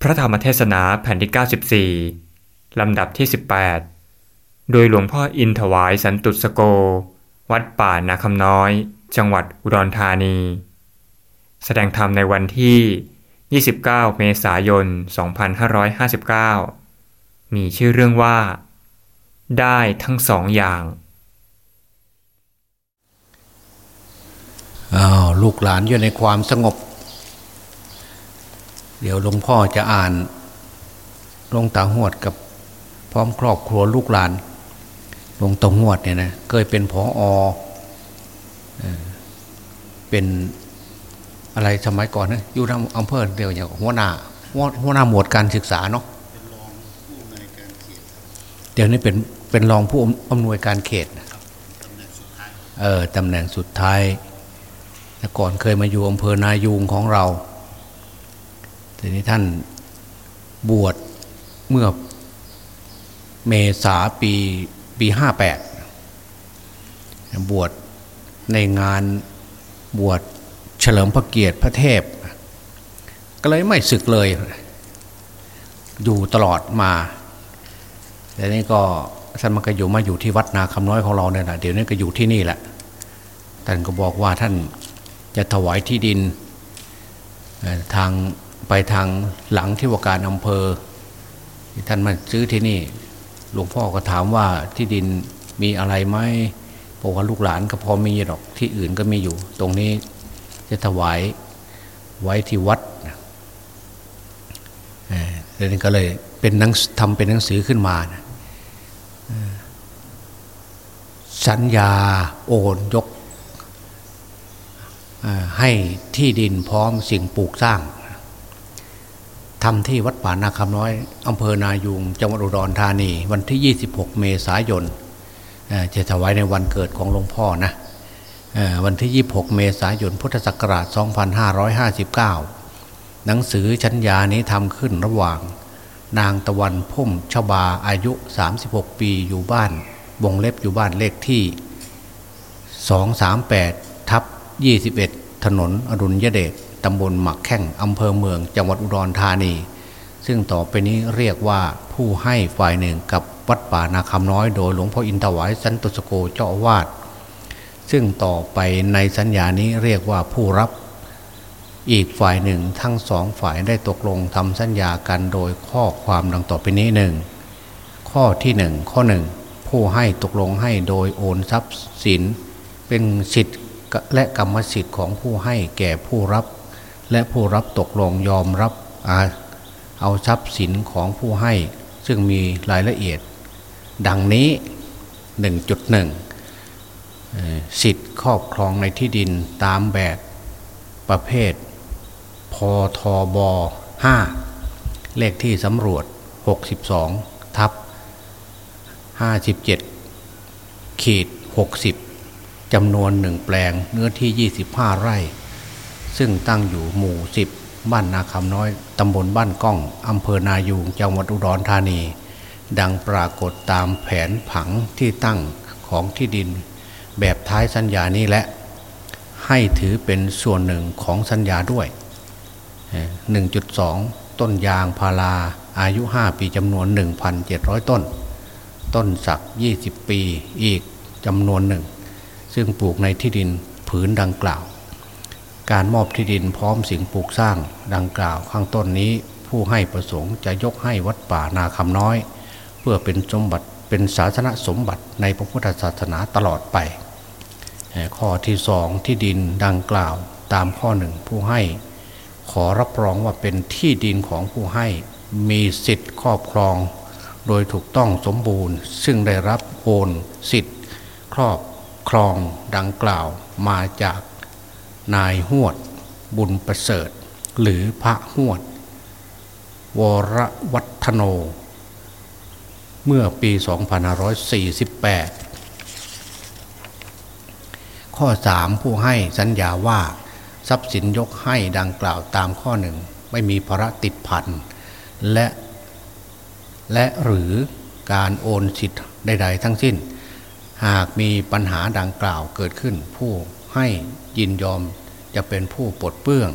พระธรรมเทศนาแผ่นที่ 94 ลำดับที่ 18 โดยหลวงพ่ออินถวายสันตุสโก วัดป่านาคำน้อย จังหวัดอุดรธานี แสดงธรรมในวันที่ 29 เมษายน 2559 มีชื่อเรื่องว่า ได้ทั้งสองอย่างอ้าวลูกหลานอยู่ในความสงบ เดี๋ยวหลวงพ่อจะอ่านหลวงตาหวดกับพร้อมครอบครัวลูกหลานหลวงตาหวดเนี่ยนะเคยเป็นผออเป็นอะไรสมัยก่อนนะอยู่ทำอำเภอเดียวอย่างหัวหน้าหัวหัวหน้าหมวดการศึกษาเนาะเดี๋ยวนี้เป็นเป็นรองผู้อำนวยการเขตนะเออตำแหน่งสุดท้ายแต่ก่อนเคยมาอยู่อำเภอนายูงของเรา ทีนี้ท่านบวชเมื่อเมษาปีปีห้าแปดบวชในงานบวชเฉลิมพระเกียรติพระเทพ ก็เลยไม่ศึกเลย อยู่ตลอดมาแต่นี้ก็ท่านมันก็อยู่มาอยู่ที่วัดนาคำน้อยของเราเนี่ยแหละเดี๋ยวนี้ก็อยู่ที่นี่แหละท่านก็บอกว่าท่านจะถวายที่ดินทาง ไปทางหลังที่ว่าการอำเภอ ท่านมาซื้อที่นี่ หลวงพ่อก็ถามว่าที่ดินมีอะไรไหมบอกว่าลูกหลานก็พอมีหรอกที่อื่นก็มีอยู่ ตรงนี้จะถวายไว้ที่วัดเออเรื่องนี้ก็เลยเป็นนังทำเป็นหนังสือขึ้นมานะสัญญาโอนยกให้ที่ดินพร้อมสิ่งปลูกสร้าง ทำที่วัดป่านาคำน้อยอำเภอนายุงจังหวัดอุดรธานี วันที่ 26 เมษายนจะถวายในวันเกิดของหลวงพ่อนะวันที่ 26 เมษายน พุทธศักราช 2559 หนังสือชัญญานี้ทำขึ้นระหว่าง นางตะวันพุ่มชบาอายุ 36 ปีอยู่บ้านวงเล็บอยู่บ้านเลขที่ 238 ทับ 21 ถนนอรุณยเดช ตำบลหมักแข้งอำเภอเมืองจังหวัดอุดรธานี ซึ่งต่อไปนี้เรียกว่าผู้ให้ฝ่ายหนึ่งกับวัดป่านาคำน้อยโดยหลวงพ่ออินทวายสันตุสโกเจ้าอาวาสซึ่งต่อไปในสัญญานี้เรียกว่าผู้รับอีกฝ่ายหนึ่งทั้งสองฝ่ายได้ตกลงทำสัญญากันโดยข้อความดังต่อไปนี้หนึ่งข้อที่หนึ่งข้อหนึ่งผู้ให้ตกลงให้โดยโอนทรัพย์สิน เป็นสิทธิ์และกรรมสิทธิ์ของผู้ให้แก่ผู้รับ และผู้รับตกลงยอมรับอเอาทรัพย์สินของผู้ให้ ซึ่งมีรายละเอียด ดังนี้ 1.1 สิทธิ์ครอบครองในที่ดินตามแบบประเภท พทบ 5 เลขที่สำรวจ 62 ทับ 57 ขีด 60จำนวนหนึ่งแปลงเนื้อที่ 25 ไร่ ซึ่งตั้งอยู่หมู่10บ้านนาคำน้อยตำบลบ้านก้องอำเภอนายูงจังหวัดอุดรธานี ดังปรากฏตามแผนผังที่ตั้งของที่ดิน แบบท้ายสัญญานี้และ ให้ถือเป็นส่วนหนึ่งของสัญญาด้วย 1.2 ต้นยางพาราอายุ 5 ปีจำนวน 1,700 ต้น ต้นสัก 20 ปีอีกจำนวนหนึ่ง ซึ่งปลูกในที่ดินผืนดังกล่าว การมอบที่ดินพร้อมสิ่งปลูกสร้างดังกล่าวข้างต้นนี้ ผู้ให้ประสงค์จะยกให้วัดป่านาคำน้อย เพื่อเป็นสมบัติเป็นศาสนสมบัติในพระพุทธศาสนาตลอดไป ข้อที่สองที่ดินดังกล่าวตามข้อหนึ่งผู้ให้ ขอรับรองว่าเป็นที่ดินของผู้ให้มีสิทธิ์ครอบครอง โดยถูกต้องสมบูรณ์ ซึ่งได้รับโอนสิทธิ์ ครอบครองดังกล่าวมาจาก นายหวด บุญประเสริฐ หรือพระหวด วรวัฒโน เมื่อปี 2548 ข้อ 3 ผู้ให้สัญญาว่า ทรัพย์สินยกให้ดังกล่าวตามข้อหนึ่ง ไม่มีภาระติดพันและและหรือการโอนสิทธิ์ใด ๆ ทั้งสิ้น หากมีปัญหาดังกล่าวเกิดขึ้นผู้ให้ ยินยอมจะเป็นผู้ปลดเปลื้อง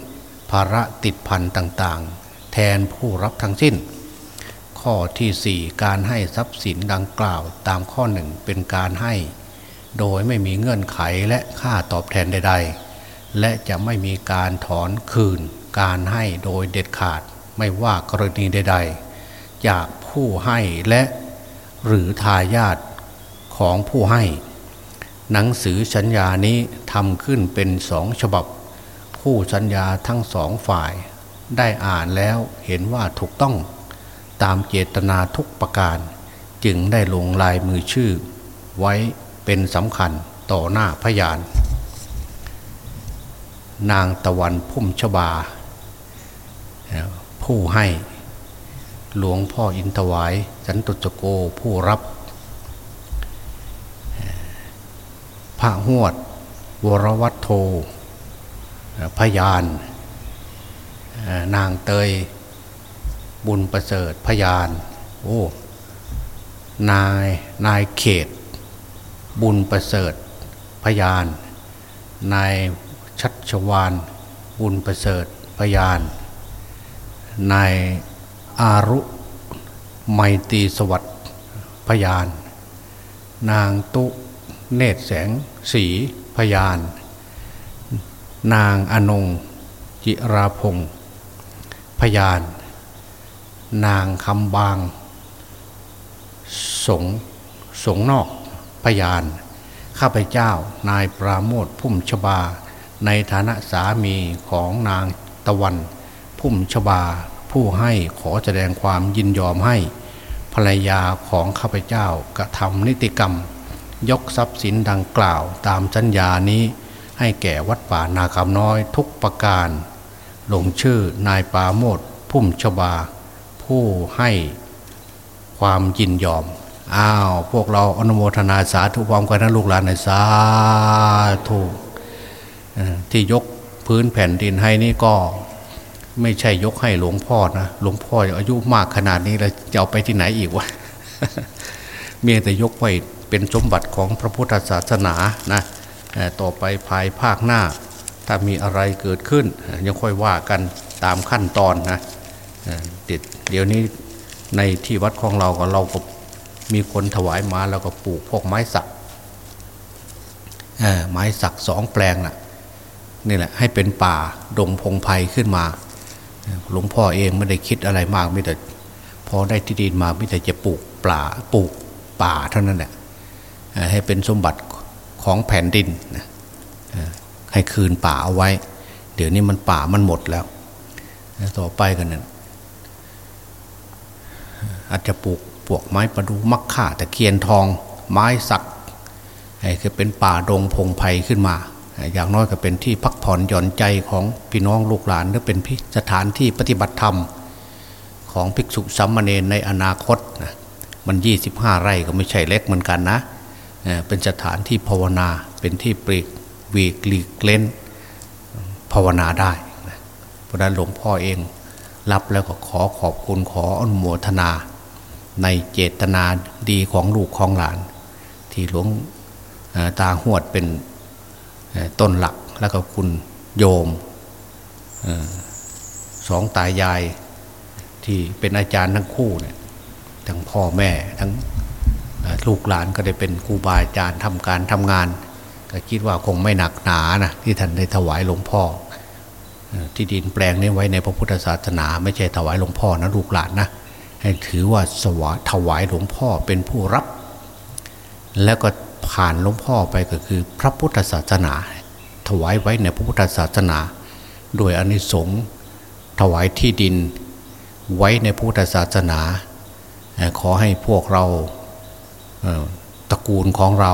ภาระติดพันต่างๆ แทนผู้รับทั้งสิ้น ข้อที่ 4 การให้ทรัพย์สินดังกล่าวตามข้อหนึ่งเป็นการให้ โดยไม่มีเงื่อนไขและค่าตอบแทนใด ๆ และจะไม่มีการถอนคืน การให้โดยเด็ดขาดไม่ว่ากรณีใด ๆ จากผู้ให้และหรือทายาทของผู้ให้ หนังสือสัญญานี้ทำขึ้นเป็นสองฉบับผู้สัญญาทั้งสองฝ่าย ได้อ่านแล้วเห็นว่าถูกต้องตามเจตนาทุกประการ จึงได้ลงลายมือชื่อ ไว้เป็นสำคัญต่อหน้าพยาน นางตะวันพุ่มชบา ผู้ให้หลวงพ่ออินทวาย สันตุจโกผู้รับ พระหวด วรวัตโทพยาน นางเตย บุญประเสริฐพยาน โอ้ นาย นายเขต บุญประเสริฐพยาน นายชัชวาน บุญประเสริฐพยาน นายอารุไมตรีสวัสดิ์พยาน นางตุ เนตรแสงสีพยาน นางอนง จิราพงศ์พยาน นางคำบาง สงสงนอกพยาน ข้าพเจ้านายปราโมทพุ่มชบา ในฐานะสามีของนางตะวัน พุ่มชบา ผู้ให้ขอแสดงความยินยอมให้ภรรยาของข้าพเจ้ากระทำนิติกรรม ยกทรัพย์สินดังกล่าวตามสัญญานี้ให้แก่วัดป่านาคำน้อยทุกประการ ลงชื่อนายปาโมดพุ่มชบา ผู้ให้ความยินยอม อ้าว พวกเราอนุโมทนาสาธุความกันนะลูกหลานในสาธุที่ยกพื้นแผ่นดินให้นี่ก็ไม่ใช่ยกให้หลวงพ่อนะ หลวงพ่ออายุมากขนาดนี้แล้วจะเอาไปที่ไหนอีกวะเมียแต่ยกไว้ เป็นสมบัติของพระพุทธศาสนานะต่อไปภายภาคหน้า ถ้ามีอะไรเกิดขึ้น ยังค่อยว่ากันตามขั้นตอนนะเดี๋ยวนี้ในที่วัดของเราก็เราก็มีคนถวายมาแล้วก็ปลูกพวกไม้สักไม้สักสองแปลงนะ่ะนี่แหละให้เป็นป่าดงพงไพ่ขึ้นมา หลวงพ่อเองไม่ได้คิดอะไรมากไม่แต่พอได้ที่ดินมาไม่แต่จะปลูกปลาปลูกป่าเท่านั้นแหละ ให้เป็นสมบัติของแผ่นดินให้คืนป่าเอาไว้ เดี๋ยวนี้มันป่ามันหมดแล้ว ต่อไปกันนั้นอาจจะปลูกปวกไม้ประดูมักข่าแต่เคียนทอง ไม้สักให้คือเป็นป่าดงพงไพ่ขึ้นมา อย่างน้อยก็เป็นที่พักผ่อนหย่อนใจของพี่น้องลูกหลานหรือเป็นสถานที่ปฏิบัติธรรม ของภิกษุสัมมาเนในอนาคตนะมันยี่สิบห้าไร่ก็ไม่ใช่เล็กเหมือนกันนะ เป็นสถานที่ภาวนาเป็นที่ปลีกวีกลีกเล่นภาวนาได้เพราะนั้นหลวงพ่อเองรับแล้วก็ขอขอบคุณขออนุโมทนา ในเจตนาดีของลูกของหลาน ที่หลวงตาหวดเป็นต้นหลักแล้วก็คุณโยมสองตายายที่เป็นอาจารย์ทั้งคู่เนี่ยทั้งพ่อแม่ทั้ง ลูกหลานก็ได้เป็นครูบาอาจารย์ทำการทำงาน ก็คิดว่าคงไม่หนักหนานะที่ท่านได้ถวายหลวงพ่อ ที่ดินแปลงนี้ไว้ในพระพุทธศาสนา ไม่ใช่ถวายหลวงพ่อนะลูกหลานนะให้ถือว่าสวะถวายหลวงพ่อเป็นผู้รับ แล้วก็ผ่านหลวงพ่อไปก็คือพระพุทธศาสนา ถวายไว้ในพระพุทธศาสนา โดยอนิสงส์ถวายที่ดินไว้ในพุทธศาสนา ขอให้พวกเรา ตระกูลของเรา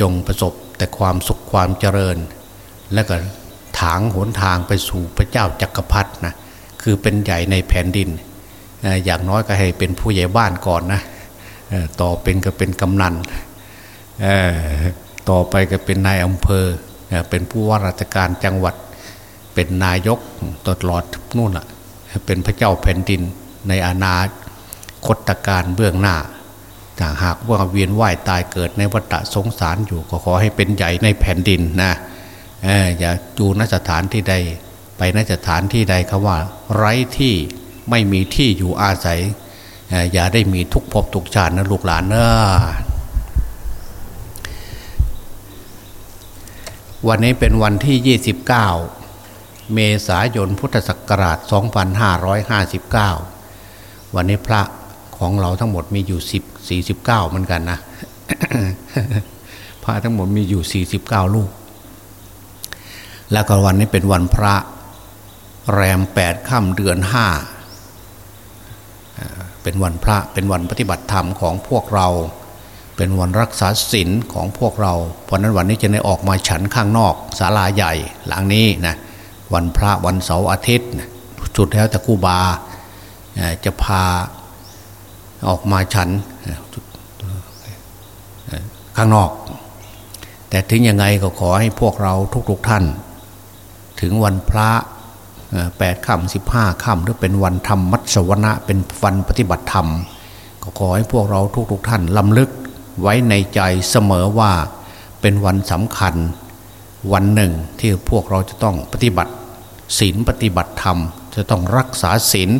จงประสบแต่ความสุขความเจริญ และก็ถางหนทางไปสู่พระเจ้าจักรพรรดินะคือเป็นใหญ่ในแผ่นดิน อย่างน้อยก็ให้เป็นผู้ใหญ่บ้านก่อนนะต่อเป็นก็เป็นกำนันต่อไปก็เป็นนายอำเภอเป็นผู้ว่าราชการจังหวัด เป็นนายกตลอดนู่นแหละเป็นพระเจ้าแผ่นดินในอนาคตการเบื้องหน้า ถ้าหากว่าเวียนว่ายตายเกิดในวัฏสงสารอยู่ก็ขอให้เป็นใหญ่ในแผ่นดินนะอย่าจูนสถานที่ใด ไปนสถานที่ใดคำว่า ไร้ที่ไม่มีที่อยู่อาศัย อย่าได้มีทุกภพทุกชาตินะลูกหลานเนอะวันนี้เป็นวันที่ 29 เมษายนพุทธศักราช 2559 วันนี้พระ ของเราทั้งหมดมีอยู่10 49เก้าเหมือนกันนะพระทั้งหมดมีอยู่49ลูก แล้วก็วันนี้เป็นวันพระแรมแปดค่ำเดือนห้าเป็นวันพระเป็นวันปฏิบัติธรรมของพวกเรา เป็นวันรักษาศีลของพวกเรา เพราะนั้นวันนี้จะได้ออกมาฉันข้างนอกศาลาใหญ่หลังนี้นะวันพระวันเสาร์อาทิตย์จุดแล้วแต่กูบาจะพา ออกมาฉันข้างนอก แต่ถึงยังไงก็ขอให้พวกเราทุกๆท่าน ถึงวันพระแปดค่ำสิบห้าค่ำหรือเป็นวันธรรมมัสวนะเป็นวันปฏิบัติธรรม ก็ขอให้พวกเราทุกๆท่านลำลึกไว้ในใจเสมอว่าเป็นวันสำคัญวันหนึ่งที่พวกเราจะต้องปฏิบัติศีลปฏิบัติธรรม จะต้องรักษาศีล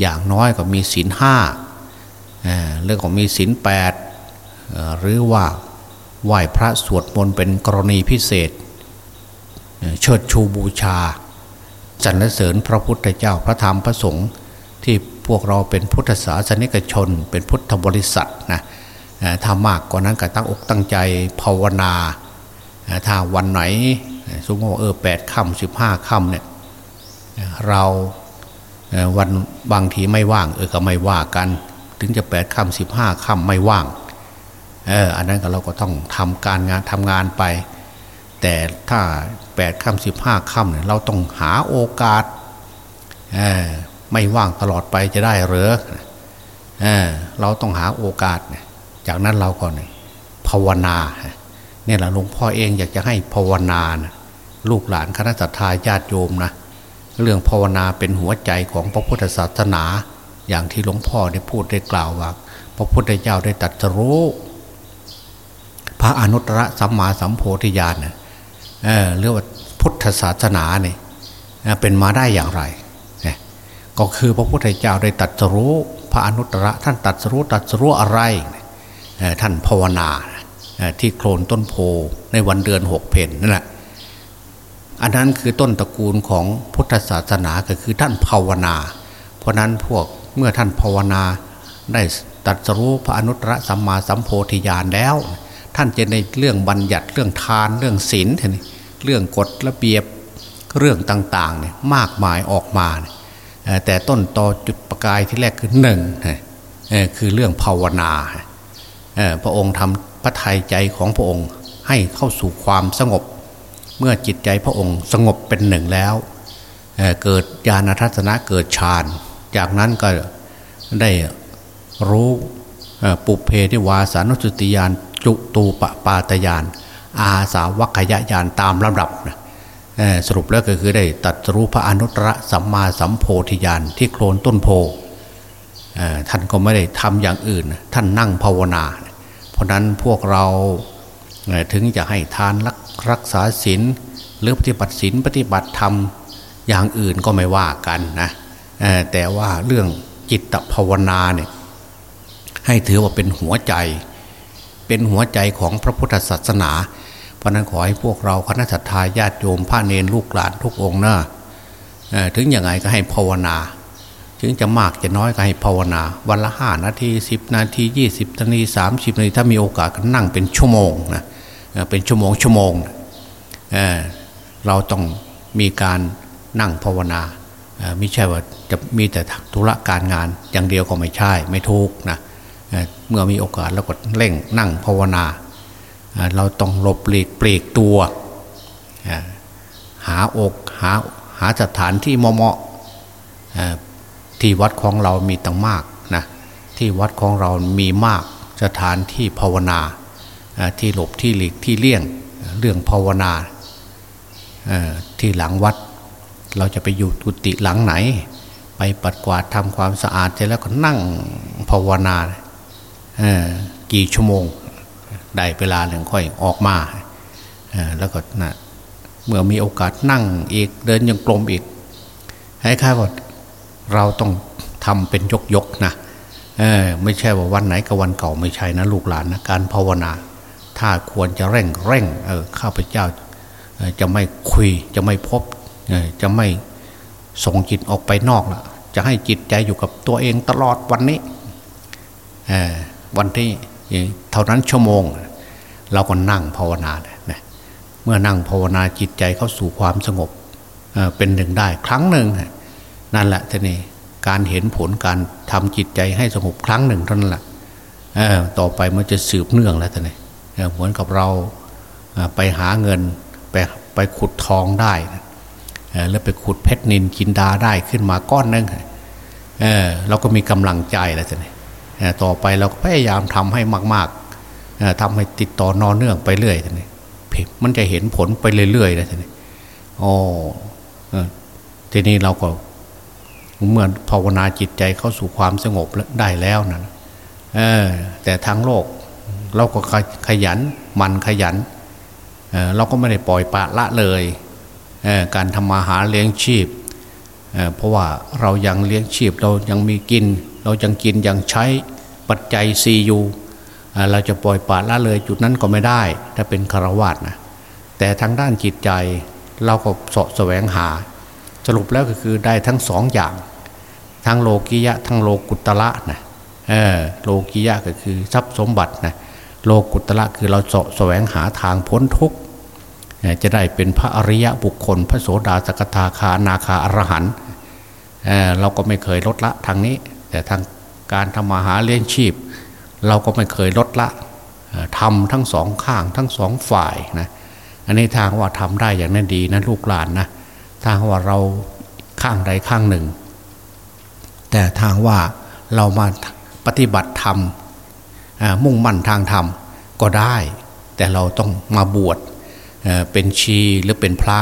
อย่างน้อยก็มีศีลห้า เรื่องของมีศีลแปดหรือว่าไหว้พระสวดมนต์เป็นกรณีพิเศษ เชิดชูบูชาสรรเสริญพระพุทธเจ้าพระธรรมพระสงฆ์ที่พวกเราเป็นพุทธศาสนิกชน เป็นพุทธบริษัทนะถ้ามากกว่านั้นก็ตั้งอกตั้งใจภาวนาถ้าวันไหนสมมติว่าเออแปดค่ำสิบห้าค่ำเนี่ยเราวันบางทีไม่ว่างเออก็ไม่ว่ากัน ถึงจะแปดค่ำสิบห้าค่ำไม่ว่างเอออันนั้นก็เราก็ต้องทำการงานทำงานไป แต่ถ้าแปดค่ำสิบห้าค่ำเนี่ยเราต้องหาโอกาสเออไม่ว่างตลอดไปจะได้หรือเออเราต้องหาโอกาสเนี่ยจากนั้นเราก็เนี่ยภาวนาเนี่ยแหละหลวงพ่อเองอยากจะให้ภาวนานะลูกหลานคณะสัตยาญาติโยมนะเรื่องภาวนาเป็นหัวใจของพระพุทธศาสนา อย่างที่หลวงพ่อได้พูดได้กล่าวว่า พระพุทธเจ้าได้ตรัสรู้พระอนุตตรสัมมาสัมโพธิญาณเออเรียกว่าพุทธศาสนาเนี่ยเป็นมาได้อย่างไรก็คือพระพุทธเจ้าได้ตรัสรู้ พระอนุตตรท่านตรัสรู้ตรัสรู้อะไร ท่านภาวนาที่โคลนต้นโพในวันเดือนหกเพนนั่นแหละอันนั้นคือต้นตระกูลของพุทธศาสนาก็คือท่านภาวนา เพราะนั้นพวก เมื่อท่านภาวนาได้ตัดสรู้พระอนุตตรสัมมาสัมโพธิญาณแล้ว ท่านจะในเรื่องบัญญัติเรื่องทานเรื่องศีลเรื่องกฎระเบียบเรื่องต่างๆเนี่ยมากมายออกมา แต่ต้นตอจุดประกายที่แรกคือหนึ่งคือเรื่องภาวนา พระองค์ทำพระทัยใจของพระองค์ให้เข้าสู่ความสงบ เมื่อจิตใจพระองค์สงบเป็นหนึ่งแล้วเเกิดญาณทัศนะเกิดฌาน จากนั้นก็ได้รู้ปุเพนิวาสานุสติยานจุตูปปาตยาน อาสาวัคยายานตามลำดับนะสรุปแล้วก็คือได้ตัดรู้พระอนุตตรสัมมาสัมโพธิญาณที่โคลนต้นโพท่านก็ไม่ได้ทำอย่างอื่น ท่านนั่งภาวนา เพราะนั้นพวกเราถึงจะให้ทานรักรักษาศีลหรือปฏิบัติศีลปฏิบัติธรรมอย่างอื่นก็ไม่ว่ากันนะ แต่ว่าเรื่องจิตภาวนาเนี่ยให้ถือว่าเป็นหัวใจ เป็นหัวใจของพระพุทธศาสนา เพราะนั้นขอให้พวกเราคณะสัตยาญาติโยมพระเนรลูกหลานทุกองนะถึงยังไงก็ให้ภาวนา ถึงจะมากจะน้อยก็ให้ภาวนา วันละห้านาทีสิบนาทียี่สิบนาทีสามสิบนาทีถ้ามีโอกาสก็นั่งเป็นชั่วโมงนะเป็นชั่วโมงชั่วโมงเเราต้องมีการนั่งภาวนา ไม่ใช่ว่าจะมีแต่ธุระการงานอย่างเดียวก็ไม่ใช่ไม่ถูกนะเมื่อมีโอกาสเราก็เร่งนั่งภาวนา เราต้องหลบหลีกเปลีกตัว หาอกหาหาสถานที่เหมาะที่วัดของเรามีตั้งมากนะที่วัดของเรามีมากสถานที่ภาวนาที่หลบที่หลีกที่เลี่ยงเรื่องภาวนาที่หลังวัด เราจะไปอยู่กุฏิหลังไหน ไปปัดกวาดทำความสะอาดเสร็จแล้วก็นั่งภาวนากี่ชั่วโมงได้เวลาหนึ่งค่อยออกมาแล้วก็นะเมื่อมีโอกาสนั่งอีกเดินยังกลมอีก ให้ค่าว่าเราต้องทำเป็นยกยกนะเออไม่ใช่ว่าวันไหนกับวันเก่าไม่ใช่นะลูกหลานนะการภาวนา ถ้าควรจะเร่งเร่งเออข้าพเจ้าจะไม่คุยจะไม่พบ จะไม่ส่งจิตออกไปนอกละจะให้จิตใจอยู่กับตัวเองตลอดวันนี้วันที่เท่านั้นชั่วโมง เราก็นั่งภาวนาเนี่ยเมื่อนั่งภาวนาจิตใจเข้าสู่ความสงบเป็นหนึ่งได้ครั้งหนึ่งนั่นแหละท่านี่การเห็นผลการทำจิตใจให้สงบครั้งหนึ่งเท่านั้นแหละต่อไปมันจะสืบเนื่องแล้วท่านี่เหมือนกับเราไปหาเงินไปไปขุดทองได้ แล้วไปขุดเพชรนินกินดาได้ขึ้นมาก้อนนึงเเราก็มีกำลังใจแล้วท่านี่ต่อไปเราก็พยายามทำให้มากๆทำให้ติดต่อนอนเนื่องไปเรื่อยท่านี่มันจะเห็นผลไปเรื่อยๆนะท่านี่โอ้ทีนี้เราก็เมื่อภาวนาจิตใจเข้าสู่ความสงบได้แล้วนะเออแต่ทางโลกเราก็ขยันมันขยันเเราก็ไม่ได้ปล่อยปะละเลย การทำมาหาเลี้ยงชีพเเพราะว่าเรายังเลี้ยงชีพเรายังมีกิน เรายังกินยังใช้ปัจจัยซียูเราจะปล่อยปละละเลยจุดนั้นก็ไม่ได้ ถ้าเป็นคารวาสนะแต่ทางด้านจิตใจเราก็สะแสวงหา สรุปแล้วก็คือได้ทั้งสองอย่าง ทั้งโลกิยะ ทั้งโลกุตละนะโลกิยะก็คือทรัพย์สมบัตินะโลกุตละคือเราสะแสวงหาทางพ้นทุกข์ จะได้เป็นพระอริยะบุคคล พระโสดาสกทาคานาคาอรหันเเราก็ไม่เคยลดละทางนี้ แต่ทางการทำมาหาเลี้ยงชีพ เราก็ไม่เคยลดละทำทั้งสองข้างทั้งสองฝ่ายนะอันนี้ทางว่าทำได้อย่างนั้นดีนะลูกหลานนะทางว่าเราข้างใดข้างหนึ่ง แต่ทางว่าเรามาปฏิบัติธรรมมุ่งมั่นทางธรรมก็ได้ แต่เราต้องมาบวช เป็นชีหรือเป็นพระ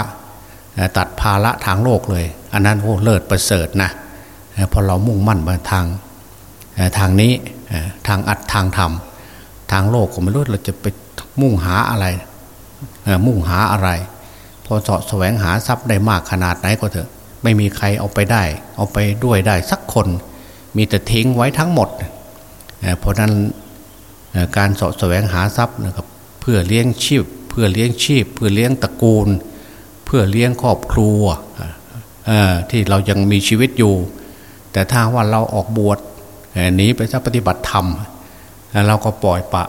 ตัดภาระทางโลกเลย อันนั้นโอ้เลิศประเสริฐนะพอเรามุ่งมั่นมาทางทางนี้ทางอัดทางธรรม ทางโลกก็ไม่รู้เราจะไปมุ่งหาอะไร มุ่งหาอะไร พอสาะแสวงหาทรัพย์ได้มากขนาดไหนก็เถอะ ไม่มีใครเอาไปได้ เอาไปด้วยได้สักคน มีแต่ทิ้งไว้ทั้งหมด เพราะนั้นการสาะแสวงหาทรัพย์นะครับเพื่อเลี้ยงชีพ เพื่อเลี้ยงชีพ เพื่อเลี้ยงตระกูล เพื่อเลี้ยงครอบครัวที่เรายังมีชีวิตอยู่ แต่ถ้าว่าเราออกบวชหนีไปจะปฏิบัติธรรม เราก็ปล่อยปะ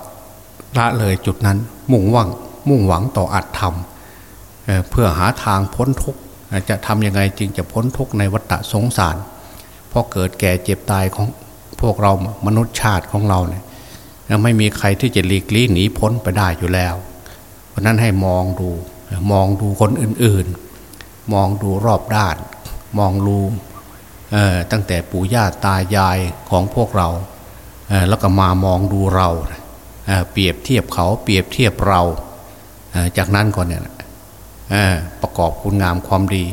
ละเลยจุดนั้นมุ่งว่างมุ่งหวังต่ออัตธรรมเพื่อหาทางพ้นทุกข์จะทำยังไงจึงจะพ้นทุกข์ในวัฏสงสารเพราะเกิดแก่เจ็บตายของพวกเรามนุษย์ชาติของเราเนี่ยไม่มีใครที่จะหลีกลี่หนีพ้นไปได้อยู่แล้ว เพราะนั้นให้มองดูมองดูคนอื่นๆ มองดูรอบด้าน มองดูตั้งแต่ปู่ย่าตายายของพวกเรา แล้วก็มามองดูเรา เปรียบเทียบเขาเปรียบเทียบเรา จากนั้นก่อนเนี่ยประกอบคุณงามความดี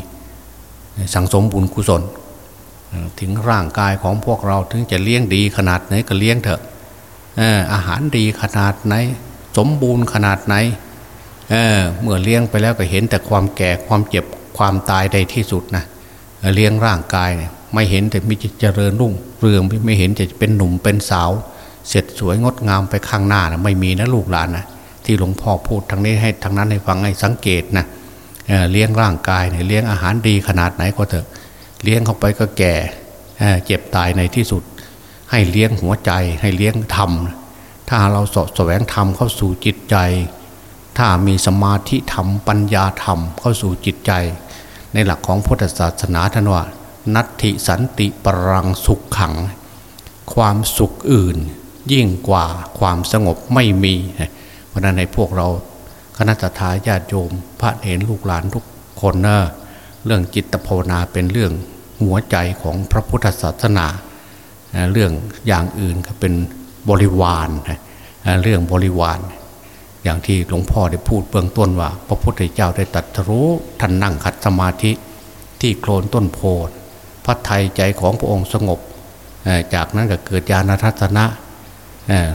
สังสมบุญกุศล ถึงร่างกายของพวกเราถึงจะเลี้ยงดีขนาดไหนก็เลี้ยงเถอะอาหารดีขนาดไหน สมบูรณ์ขนาดไหน เเมื่อเลี้ยงไปแล้วก็เห็นแต่ความแก่ความเจ็บความตายใดที่สุดนะเลี้ยงร่างกายเนี่ยไม่เห็นแต่มีเจริญรุ่งเรืองไม่เห็นจะเป็นหนุ่มเป็นสาว เสร็จสวยงดงามไปข้างหน้านะไม่มีนะลูกหลานนะที่หลวงพ่อพูดทางนี้ให้ทางนั้นให้ฟังให้สังเกตนะเเลี้ยงร่างกายเนี่ยเลี้ยงอาหารดีขนาดไหนก็เถอะ เลี้ยงเข้าไปก็แก่เเจ็บตายในที่สุด ให้เลี้ยงหัวใจให้เลี้ยงธรรมถ้าเราสะแสวงธรรมเข้าสู่จิตใจ ถ้ามีสมาธิธรรมปัญญาธรรมเข้าสู่จิตใจ ในหลักของพุทธศาสนาท่านว่า นัตถิสันติปรังสุขขัง ความสุขอื่น ยิ่งกว่าความสงบไม่มี เพราะนั้นในพวกเราคณะทาญาติโยม พระเห็นลูกหลานทุกคนเนะเรื่องจิตภาวนาเป็นเรื่องหัวใจของพระพุทธศาสนา เรื่องอย่างอื่นก็เป็นบริวารเรื่องบริวาร อย่างที่หลวงพ่อได้พูดเบื้องต้นว่า พระพุทธเจ้าได้ตรัสรู้ท่านนั่งขัดสมาธิที่โคลนต้นโพธิ์พระไทยใจของพระองค์สงบ จากนั้นก็เกิดญาณทัศนะ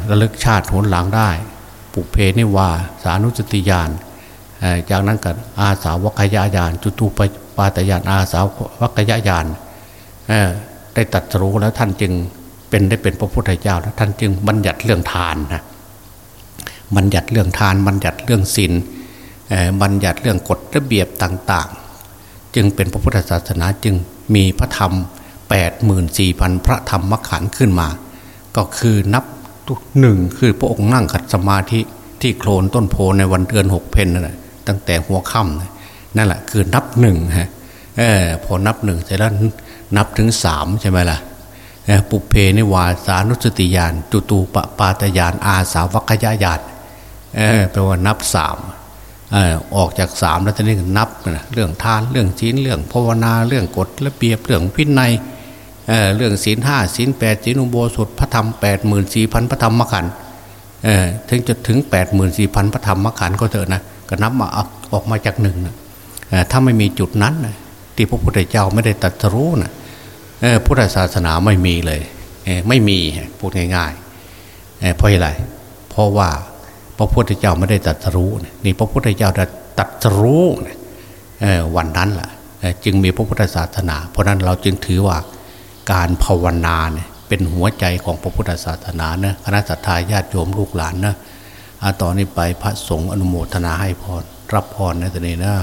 ระลึกชาติหนหลังได้ ปุเพนิวา สานุสติญาณจากนั้นก็อาสาวกยญาณจุตูปปาตญาณอาสาวกยญาณได้ตัดรู้แล้วท่านจึงเป็นได้เป็นพระพุทธเจ้าแล้วท่านจึงบัญญัติเรื่องทานนะ บัญญัติเรื่องทาน บัญญัติเรื่องศีลบัญญัติเรื่องกฎระเบียบต่างๆ จึงเป็นพระพุทธศาสนาจึงมีพระธรรม 8 4 0 0 0 พระธรรมขันธ์ขึ้นมา ก็คือนับหนึ่งคือพระองค์นั่งขัดสมาธิที่โคลนต้นโพในวันเดือนหกเพนนั่นแหละตั้งแต่หัวค่ำนั่นแหละคือนับหนึ่งฮะออพอนับหนึ่งเสร็จแล้วนับถึงสามใช่ไหมล่ะปุเพนิวาสานุสติยาน จุตูปปาตยานอาสาวกยญาณ แปลว่านับสามออกจากสามแล้วจะนี่นับเรื่องทานเรื่องศีลเรื่องภาวนาเรื่องกฎและเบียบเรื่องพินัยเเรื่องศีลห้าศีลแปดศีลอุโบสถพระธรรมแปดหมื่นสี่พันพระธรรมมขันถึงจะถึงแปดหมื่นสี่พันพระธรรมมขันก็เถอะนะก็นับมาออกมาจากหนึ่งนะถ้าไม่มีจุดนั้นนะที่พระพุทธเจ้าไม่ได้ตรัสรู้นะพุทธศาสนาไม่มีเลยไม่มีพูดง่ายๆเพราะอะไรเพราะว่า พระพุทธเจ้าไม่ได้ตัดรู้นี่พระพุทธเจ้าได้ตัดรู้วันนั้นแหละจึงมีพระพุทธศาสนา เพราะนั้นเราจึงถือว่าการภาวนาเนี่ยเป็นหัวใจของพระพุทธศาสนานะคณะสัตยาญาติโยมลูกหลานนะต่อนนี้ไปพระสงฆ์อนุโมทนาให้พรรับพรในตอนนี้นะ